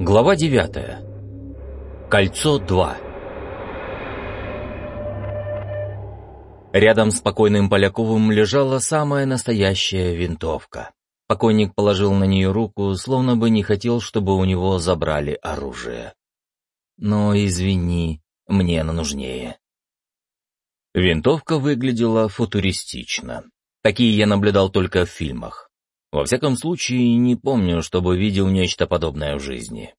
Глава 9. Кольцо 2. Рядом с покойным Поляковым лежала самая настоящая винтовка. Покойник положил на нее руку, словно бы не хотел, чтобы у него забрали оружие. Но, извини, мне она нужнее. Винтовка выглядела футуристично. Такие я наблюдал только в фильмах. Во всяком случае, не помню, чтобы видел нечто подобное в жизни.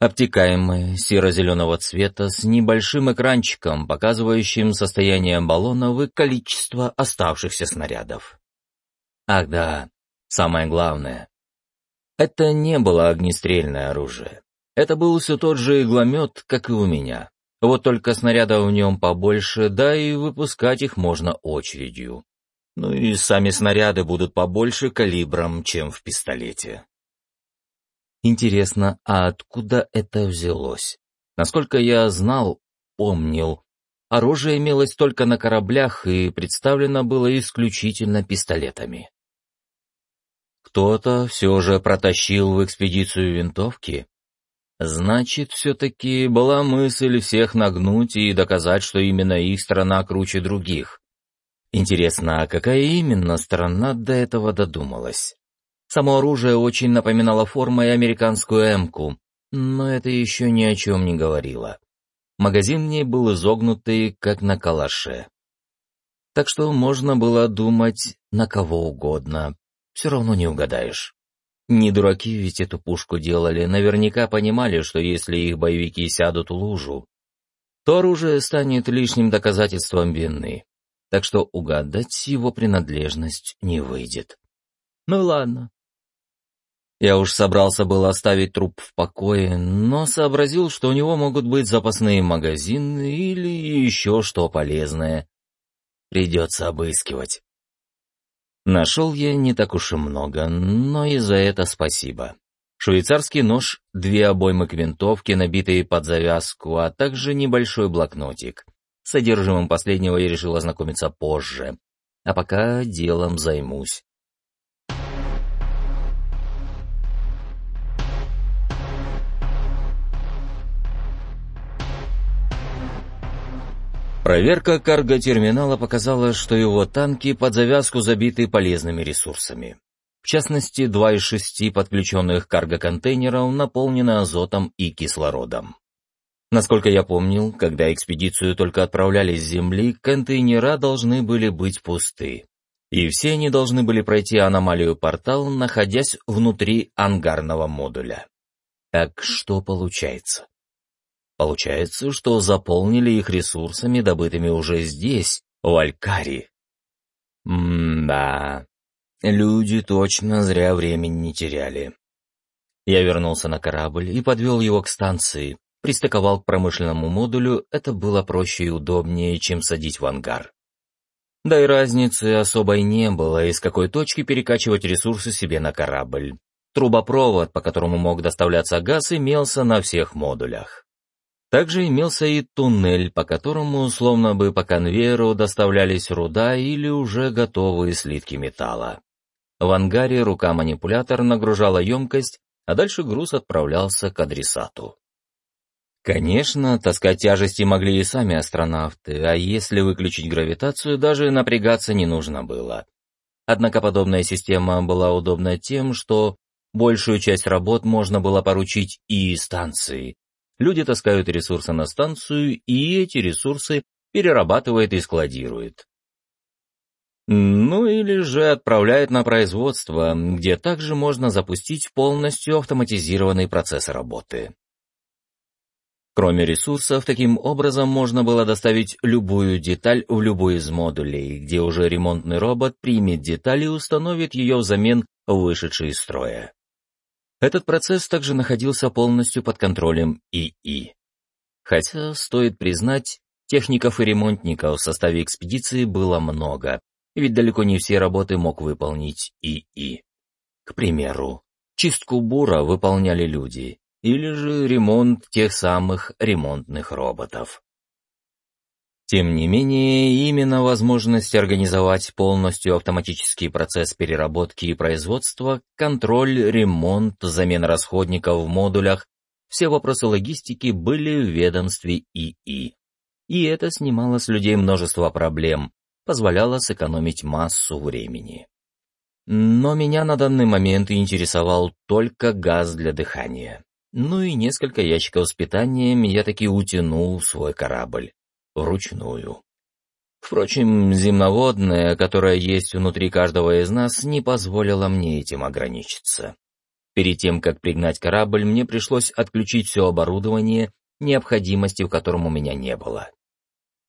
Обтекаемая, серо-зеленого цвета, с небольшим экранчиком, показывающим состояние баллонов и количество оставшихся снарядов. Ах да, самое главное. Это не было огнестрельное оружие. Это был все тот же игломет, как и у меня. Вот только снарядов в нем побольше, да и выпускать их можно очередью. Ну и сами снаряды будут побольше калибром, чем в пистолете. Интересно, а откуда это взялось? Насколько я знал, помнил, оружие имелось только на кораблях и представлено было исключительно пистолетами. Кто-то все же протащил в экспедицию винтовки? Значит, все-таки была мысль всех нагнуть и доказать, что именно их страна круче других. Интересно, а какая именно страна до этого додумалась? Само оружие очень напоминало формой американскую «Эмку», но это еще ни о чем не говорило. Магазин в ней был изогнутый, как на калаше. Так что можно было думать на кого угодно, все равно не угадаешь. Не дураки ведь эту пушку делали, наверняка понимали, что если их боевики сядут в лужу, то оружие станет лишним доказательством вины так что угадать его принадлежность не выйдет. Ну ладно. Я уж собрался был оставить труп в покое, но сообразил, что у него могут быть запасные магазины или еще что полезное. Придется обыскивать. Нашел я не так уж и много, но и за это спасибо. Швейцарский нож, две обоймы к винтовке, набитые под завязку, а также небольшой блокнотик — содержимым последнего я решил ознакомиться позже, а пока делом займусь. Проверка карго-терминала показала, что его танки под завязку забиты полезными ресурсами. В частности, два из шести подключенных карго-контейнеров наполнены азотом и кислородом. Насколько я помнил, когда экспедицию только отправляли с Земли, контейнера должны были быть пусты. И все они должны были пройти аномалию портал, находясь внутри ангарного модуля. Так что получается? Получается, что заполнили их ресурсами, добытыми уже здесь, в Алькари. М-да, люди точно зря времени не теряли. Я вернулся на корабль и подвел его к станции, пристыковал к промышленному модулю, это было проще и удобнее, чем садить в ангар. Да и разницы особой не было, из какой точки перекачивать ресурсы себе на корабль. Трубопровод, по которому мог доставляться газ, имелся на всех модулях. Также имелся и туннель, по которому, словно бы по конвейеру, доставлялись руда или уже готовые слитки металла. В ангаре рука-манипулятор нагружала емкость, а дальше груз отправлялся к адресату. Конечно, таскать тяжести могли и сами астронавты, а если выключить гравитацию, даже напрягаться не нужно было. Однако подобная система была удобна тем, что большую часть работ можно было поручить и станции. Люди таскают ресурсы на станцию, и эти ресурсы перерабатывают и складируют. Ну или же отправляют на производство, где также можно запустить полностью автоматизированный процесс работы. Кроме ресурсов, таким образом можно было доставить любую деталь в любой из модулей, где уже ремонтный робот примет деталь и установит ее взамен вышедшей из строя. Этот процесс также находился полностью под контролем ИИ. Хотя, стоит признать, техников и ремонтников в составе экспедиции было много, ведь далеко не все работы мог выполнить ИИ. К примеру, чистку бура выполняли люди, или же ремонт тех самых ремонтных роботов. Тем не менее, именно возможность организовать полностью автоматический процесс переработки и производства, контроль, ремонт, замена расходников в модулях, все вопросы логистики были в ведомстве ИИ. И это снимало с людей множество проблем, позволяло сэкономить массу времени. Но меня на данный момент интересовал только газ для дыхания. Ну и несколько ящиков с питанием я таки утянул в свой корабль вручную. Впрочем, земноводная, которая есть внутри каждого из нас, не позволила мне этим ограничиться. Перед тем, как пригнать корабль, мне пришлось отключить все оборудование, необходимости в котором у меня не было.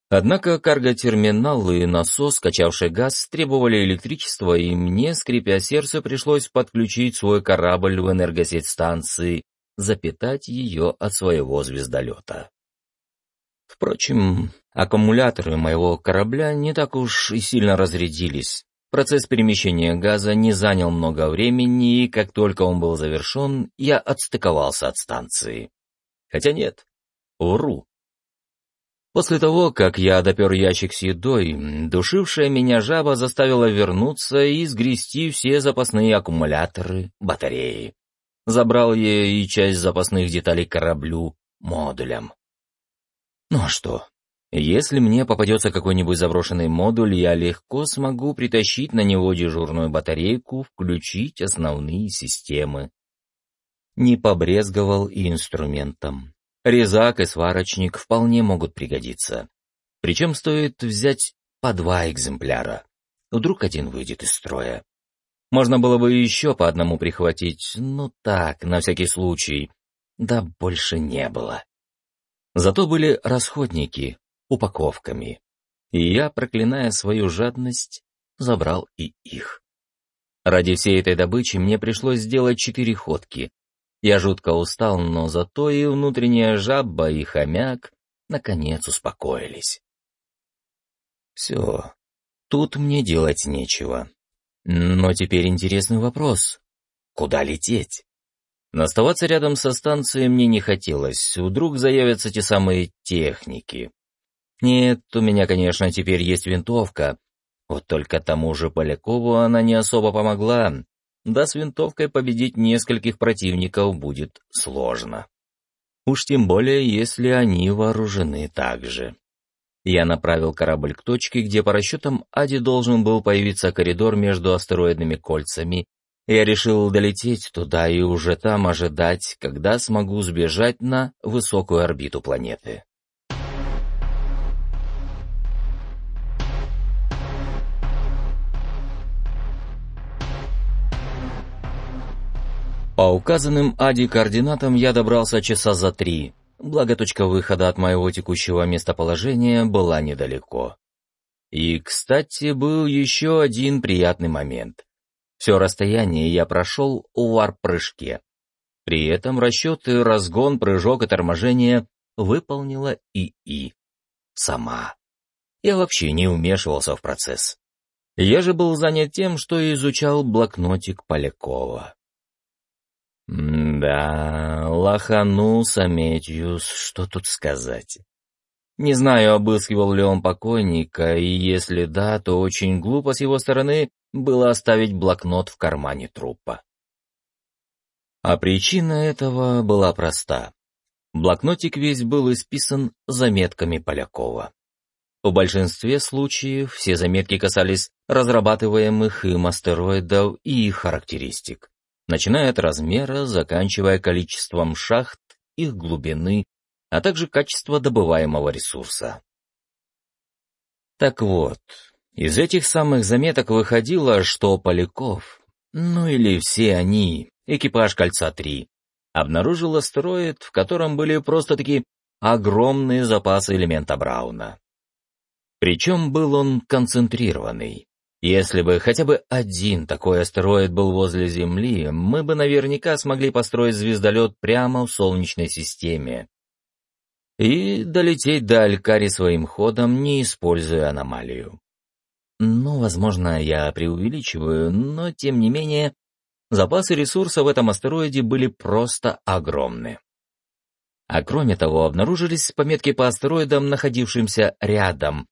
Однако карго-терминал и насос, качавший газ, требовали электричества, и мне, скрипя сердце, пришлось подключить свой корабль в энергосеть станции, запитать ее от своего звездолета. Впрочем, аккумуляторы моего корабля не так уж и сильно разрядились. Процесс перемещения газа не занял много времени, и как только он был завершен, я отстыковался от станции. Хотя нет, вру. После того, как я допер ящик с едой, душившая меня жаба заставила вернуться и сгрести все запасные аккумуляторы, батареи. Забрал я и часть запасных деталей кораблю, модулям. Ну а что? Если мне попадется какой-нибудь заброшенный модуль, я легко смогу притащить на него дежурную батарейку, включить основные системы. Не побрезговал и инструментом. Резак и сварочник вполне могут пригодиться. Причем стоит взять по два экземпляра. Вдруг один выйдет из строя. Можно было бы еще по одному прихватить, но так, на всякий случай. Да больше не было. Зато были расходники, упаковками. И я, проклиная свою жадность, забрал и их. Ради всей этой добычи мне пришлось сделать четыре ходки. Я жутко устал, но зато и внутренняя жаба, и хомяк наконец успокоились. Все, тут мне делать нечего. Но теперь интересный вопрос. Куда лететь? Но оставаться рядом со станцией мне не хотелось, вдруг заявятся те самые техники. Нет, у меня, конечно, теперь есть винтовка, вот только тому же Полякову она не особо помогла, да с винтовкой победить нескольких противников будет сложно. Уж тем более, если они вооружены так же. Я направил корабль к точке, где по расчетам Ади должен был появиться коридор между астероидными кольцами я решил долететь туда и уже там ожидать, когда смогу сбежать на высокую орбиту планеты. По указанным Ади координатам я добрался часа за три, благо точка выхода от моего текущего местоположения была недалеко. И, кстати, был еще один приятный момент. Все расстояние я прошел у варп-прыжке. При этом расчеты, разгон, прыжок и торможение выполнила ИИ. Сама. Я вообще не вмешивался в процесс. Я же был занят тем, что изучал блокнотик Полякова. Да, лоханул Саметьюс, что тут сказать. Не знаю, обыскивал ли он покойника, и если да, то очень глупо с его стороны было оставить блокнот в кармане трупа. А причина этого была проста. Блокнотик весь был исписан заметками Полякова. В большинстве случаев все заметки касались разрабатываемых им астероидов и их характеристик, начиная от размера, заканчивая количеством шахт, их глубины, а также качества добываемого ресурса. Так вот, из этих самых заметок выходило, что Поляков, ну или все они, экипаж Кольца-3, обнаружил астероид, в котором были просто-таки огромные запасы элемента Брауна. Причем был он концентрированный. Если бы хотя бы один такой астероид был возле Земли, мы бы наверняка смогли построить звездолет прямо в Солнечной системе и долететь до Алькари своим ходом, не используя аномалию. Ну, возможно, я преувеличиваю, но тем не менее, запасы ресурсов в этом астероиде были просто огромны. А кроме того, обнаружились пометки по астероидам, находившимся рядом.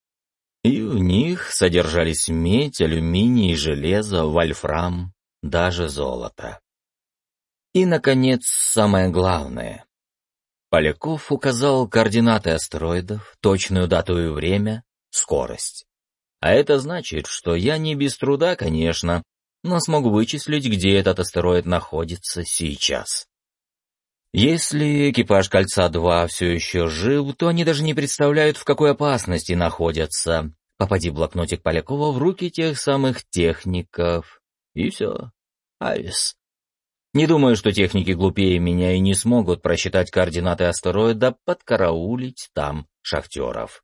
И в них содержались медь, алюминий, железо, вольфрам, даже золото. И, наконец, самое главное. Поляков указал координаты астероидов, точную дату и время, скорость. А это значит, что я не без труда, конечно, но смогу вычислить, где этот астероид находится сейчас. Если экипаж Кольца-2 все еще жив, то они даже не представляют, в какой опасности находятся. Попади блокнотик Полякова в руки тех самых техников. И все. Авис. Не думаю, что техники глупее меня и не смогут просчитать координаты астероида, подкараулить там шахтеров.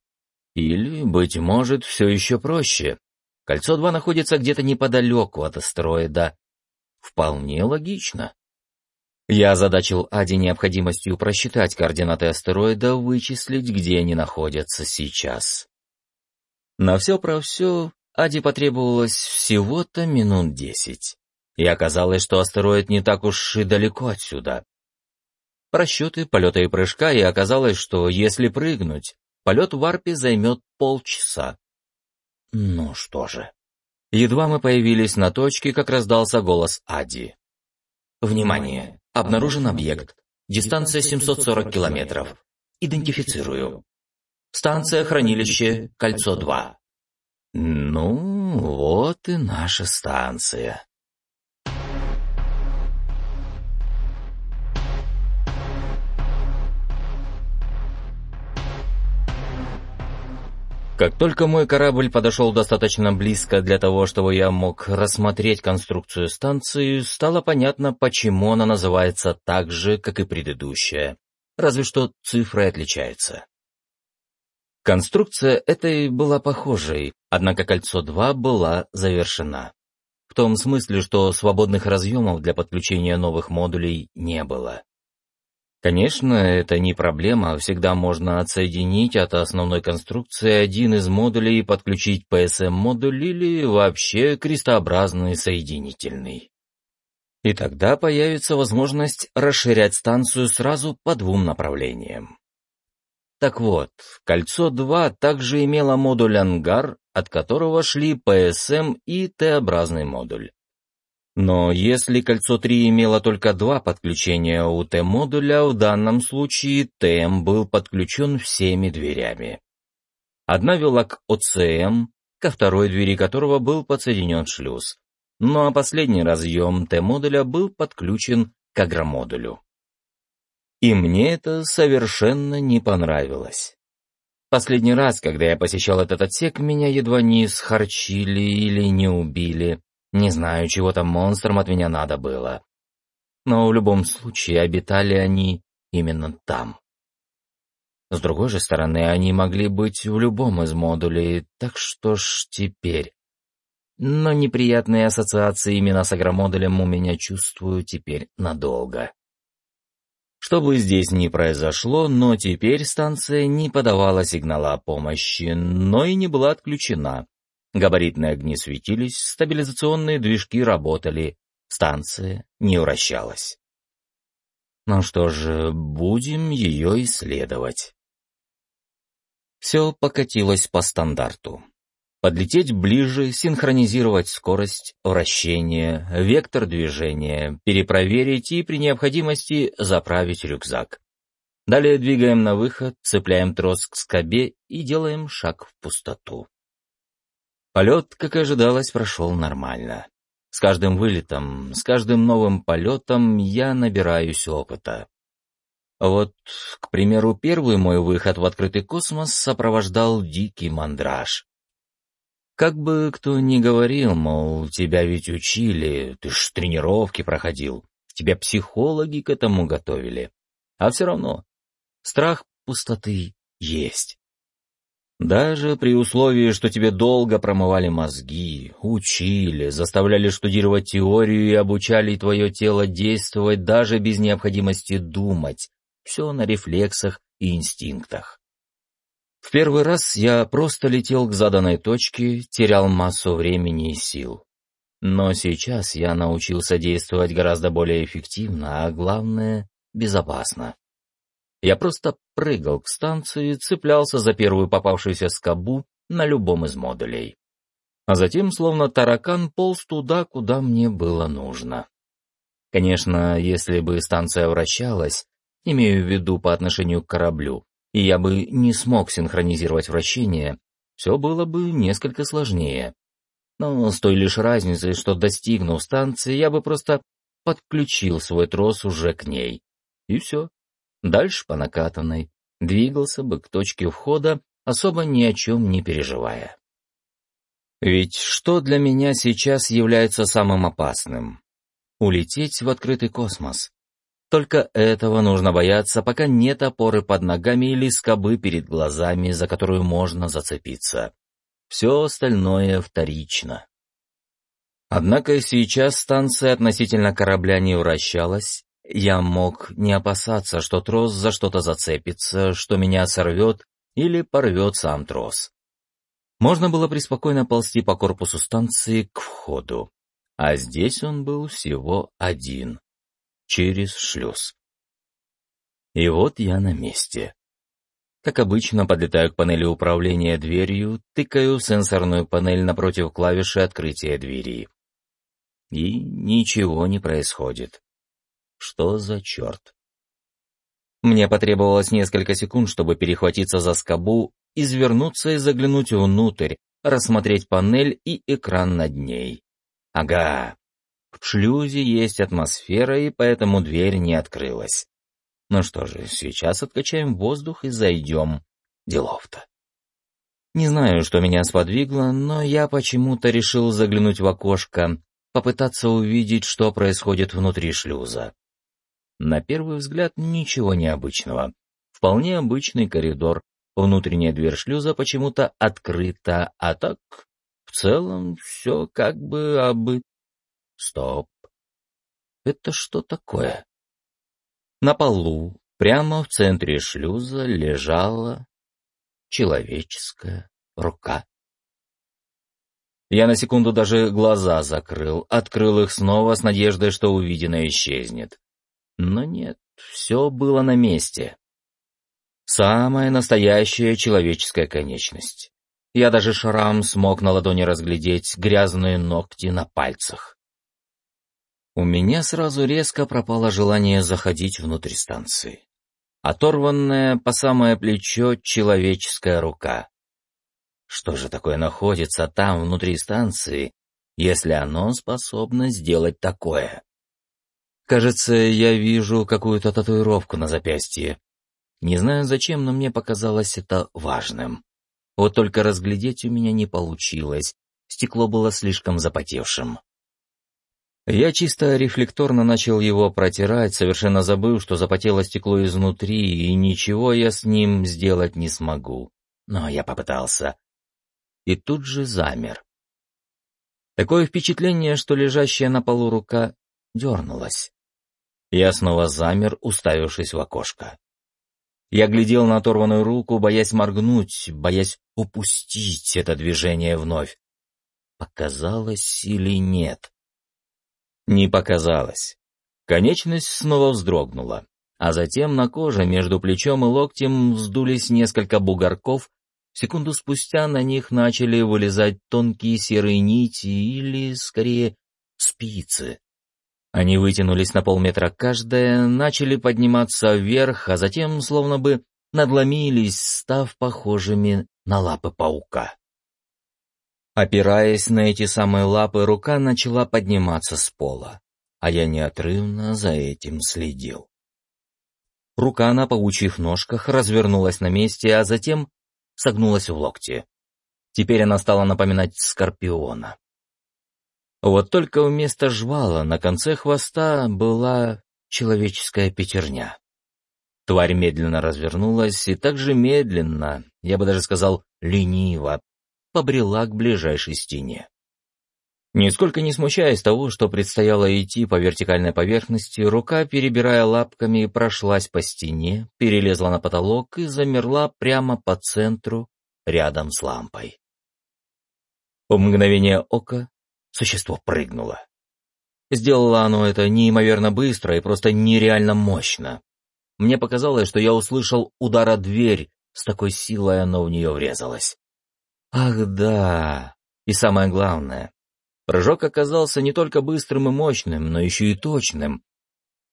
Или, быть может, все еще проще. Кольцо-2 находится где-то неподалеку от астероида. Вполне логично. Я озадачил Ади необходимостью просчитать координаты астероида, вычислить, где они находятся сейчас. На все про все Ади потребовалось всего-то минут десять. И оказалось, что астероид не так уж и далеко отсюда. Просчеты полета и прыжка, и оказалось, что если прыгнуть, полет в варпе займет полчаса. Ну что же. Едва мы появились на точке, как раздался голос Ади. «Внимание! Обнаружен объект. Дистанция 740 километров. Идентифицирую. Станция хранилище Кольцо-2». «Ну, вот и наша станция». Как только мой корабль подошел достаточно близко для того, чтобы я мог рассмотреть конструкцию станции, стало понятно, почему она называется так же, как и предыдущая. Разве что цифры отличаются. Конструкция этой была похожей, однако кольцо-2 была завершена. В том смысле, что свободных разъемов для подключения новых модулей не было. Конечно, это не проблема, всегда можно отсоединить от основной конструкции один из модулей и подключить PSM-модуль или вообще крестообразный соединительный. И тогда появится возможность расширять станцию сразу по двум направлениям. Так вот, кольцо-2 также имело модуль ангар, от которого шли PSM и Т-образный модуль. Но если кольцо 3 имело только два подключения у Т-модуля, в данном случае ТМ был подключен всеми дверями. Одна вела к ОЦМ, ко второй двери которого был подсоединен шлюз. Ну а последний разъем Т-модуля был подключен к агромодулю. И мне это совершенно не понравилось. Последний раз, когда я посещал этот отсек, меня едва не схарчили или не убили. Не знаю, чего там монстрам от меня надо было. Но в любом случае обитали они именно там. С другой же стороны, они могли быть в любом из модулей, так что ж теперь. Но неприятные ассоциации именно с агромодулем у меня чувствую теперь надолго. Что бы здесь ни произошло, но теперь станция не подавала сигнала о помощи, но и не была отключена. Габаритные огни светились, стабилизационные движки работали, станция не вращалась. Ну что же, будем ее исследовать. Все покатилось по стандарту. Подлететь ближе, синхронизировать скорость, вращение, вектор движения, перепроверить и при необходимости заправить рюкзак. Далее двигаем на выход, цепляем трос к скобе и делаем шаг в пустоту. Полет, как и ожидалось, прошел нормально. С каждым вылетом, с каждым новым полетом я набираюсь опыта. Вот, к примеру, первый мой выход в открытый космос сопровождал дикий мандраж. Как бы кто ни говорил, мол, тебя ведь учили, ты ж тренировки проходил, тебя психологи к этому готовили. А все равно, страх пустоты есть. Даже при условии, что тебе долго промывали мозги, учили, заставляли штудировать теорию и обучали твое тело действовать даже без необходимости думать, все на рефлексах и инстинктах. В первый раз я просто летел к заданной точке, терял массу времени и сил. Но сейчас я научился действовать гораздо более эффективно, а главное — безопасно. Я просто прыгал к станции, цеплялся за первую попавшуюся скобу на любом из модулей. А затем, словно таракан, полз туда, куда мне было нужно. Конечно, если бы станция вращалась, имею в виду по отношению к кораблю, и я бы не смог синхронизировать вращение, все было бы несколько сложнее. Но с той лишь разницей, что достигнув станции, я бы просто подключил свой трос уже к ней. И все. Дальше по накатанной. Двигался бы к точке входа, особо ни о чем не переживая. Ведь что для меня сейчас является самым опасным? Улететь в открытый космос. Только этого нужно бояться, пока нет опоры под ногами или скобы перед глазами, за которую можно зацепиться. Все остальное вторично. Однако сейчас станция относительно корабля не вращалась. Я мог не опасаться, что трос за что-то зацепится, что меня сорвет или порвет сам трос. Можно было преспокойно ползти по корпусу станции к входу. А здесь он был всего один. Через шлюз. И вот я на месте. Как обычно, подлетаю к панели управления дверью, тыкаю сенсорную панель напротив клавиши открытия двери. И ничего не происходит. Что за черт? Мне потребовалось несколько секунд, чтобы перехватиться за скобу, извернуться и заглянуть внутрь, рассмотреть панель и экран над ней. Ага, в шлюзе есть атмосфера, и поэтому дверь не открылась. Ну что же, сейчас откачаем воздух и зайдем. Делов-то. Не знаю, что меня сподвигло, но я почему-то решил заглянуть в окошко, попытаться увидеть, что происходит внутри шлюза. На первый взгляд ничего необычного. Вполне обычный коридор. Внутренняя дверь шлюза почему-то открыта, а так, в целом, все как бы обы... Стоп. Это что такое? На полу, прямо в центре шлюза, лежала человеческая рука. Я на секунду даже глаза закрыл, открыл их снова с надеждой, что увиденное исчезнет. Но нет, все было на месте. Самая настоящая человеческая конечность. Я даже шрам смог на ладони разглядеть, грязные ногти на пальцах. У меня сразу резко пропало желание заходить внутрь станции. Оторванная по самое плечо человеческая рука. Что же такое находится там, внутри станции, если оно способно сделать такое? Кажется, я вижу какую-то татуировку на запястье. Не знаю зачем, но мне показалось это важным. Вот только разглядеть у меня не получилось, стекло было слишком запотевшим. Я чисто рефлекторно начал его протирать, совершенно забыв, что запотело стекло изнутри, и ничего я с ним сделать не смогу. Но я попытался и тут же замер. Такое впечатление, что лежащая на полу рука дернулась. Я снова замер, уставившись в окошко. Я глядел на оторванную руку, боясь моргнуть, боясь упустить это движение вновь. Показалось или нет? Не показалось. Конечность снова вздрогнула, а затем на коже между плечом и локтем вздулись несколько бугорков, Секунду спустя на них начали вылезать тонкие серые нити или, скорее, спицы. Они вытянулись на полметра каждая, начали подниматься вверх, а затем словно бы надломились, став похожими на лапы паука. Опираясь на эти самые лапы, рука начала подниматься с пола, а я неотрывно за этим следил. Рука на паучьих ножках развернулась на месте, а затем согнулась в локте. Теперь она стала напоминать скорпиона. Вот только вместо жвала на конце хвоста была человеческая пятерня. Тварь медленно развернулась и также медленно, я бы даже сказал лениво, побрела к ближайшей стене. Нисколько не смущаясь того, что предстояло идти по вертикальной поверхности, рука, перебирая лапками, прошлась по стене, перелезла на потолок и замерла прямо по центру, рядом с лампой. В мгновение ока существо прыгнуло. Сделало оно это неимоверно быстро и просто нереально мощно. мне показалось, что я услышал удар о дверь, с такой силой оно в нее врезалось. Ах да, и самое главное, прыжок оказался не только быстрым и мощным, но еще и точным.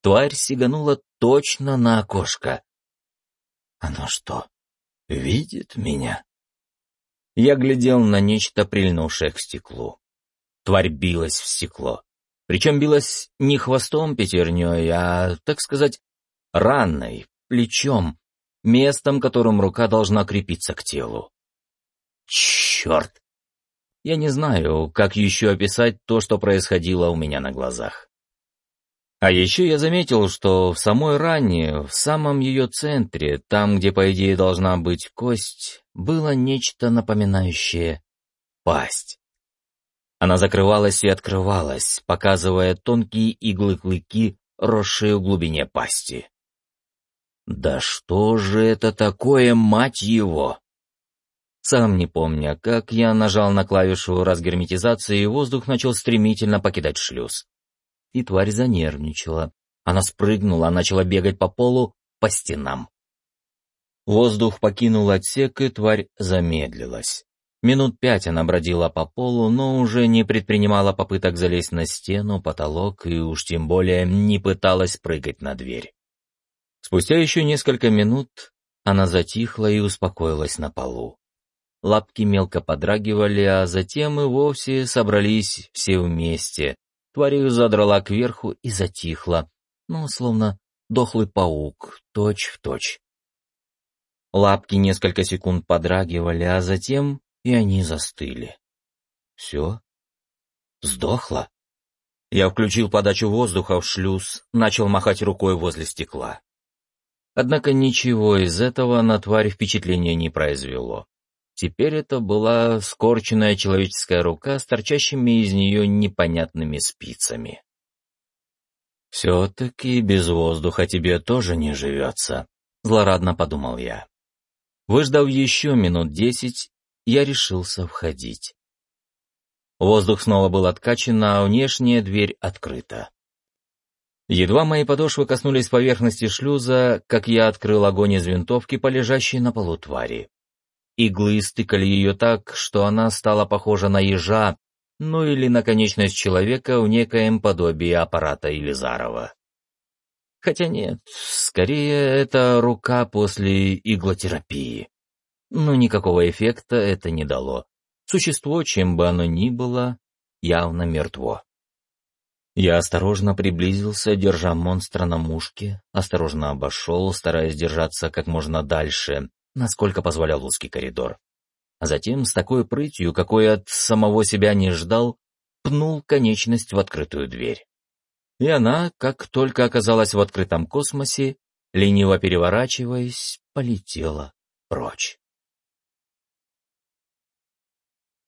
Тварь сиганула точно на окошко. Оно что, видит меня? Я глядел на нечто, прильнувшее к стеклу. Тварь билась в стекло. Причем билась не хвостом пятерней, а, так сказать, ранной, плечом, местом, которым рука должна крепиться к телу. Черт! Я не знаю, как еще описать то, что происходило у меня на глазах. А еще я заметил, что в самой ране, в самом ее центре, там, где, по идее, должна быть кость, было нечто напоминающее пасть. Она закрывалась и открывалась, показывая тонкие иглы-клыки, росшие в глубине пасти. «Да что же это такое, мать его?» Сам не помня, как я нажал на клавишу разгерметизации, и воздух начал стремительно покидать шлюз. И тварь занервничала. Она спрыгнула, начала бегать по полу, по стенам. Воздух покинул отсек, и тварь замедлилась. Минут пять она бродила по полу, но уже не предпринимала попыток залезть на стену, потолок и уж тем более не пыталась прыгать на дверь. Спустя еще несколько минут она затихла и успокоилась на полу. Лапки мелко подрагивали, а затем и вовсе собрались все вместе. Тварь задрала кверху и затихла, ну, словно дохлый паук, точь в точь. Лапки несколько секунд подрагивали, а затем и они застыли. Все? Сдохло? Я включил подачу воздуха в шлюз, начал махать рукой возле стекла. Однако ничего из этого на тварь впечатления не произвело. Теперь это была скорченная человеческая рука с торчащими из нее непонятными спицами. «Все-таки без воздуха тебе тоже не живется», — злорадно подумал я. Выждав еще минут десять, я решился входить. Воздух снова был откачан, а внешняя дверь открыта. Едва мои подошвы коснулись поверхности шлюза, как я открыл огонь из винтовки по лежащей на полу твари. Иглы стыкали ее так, что она стала похожа на ежа, ну или на конечность человека в некоем подобии аппарата Елизарова. Хотя нет, скорее это рука после иглотерапии но никакого эффекта это не дало. Существо, чем бы оно ни было, явно мертво. Я осторожно приблизился, держа монстра на мушке, осторожно обошел, стараясь держаться как можно дальше, насколько позволял узкий коридор. А затем, с такой прытью, какой от самого себя не ждал, пнул конечность в открытую дверь. И она, как только оказалась в открытом космосе, лениво переворачиваясь, полетела прочь.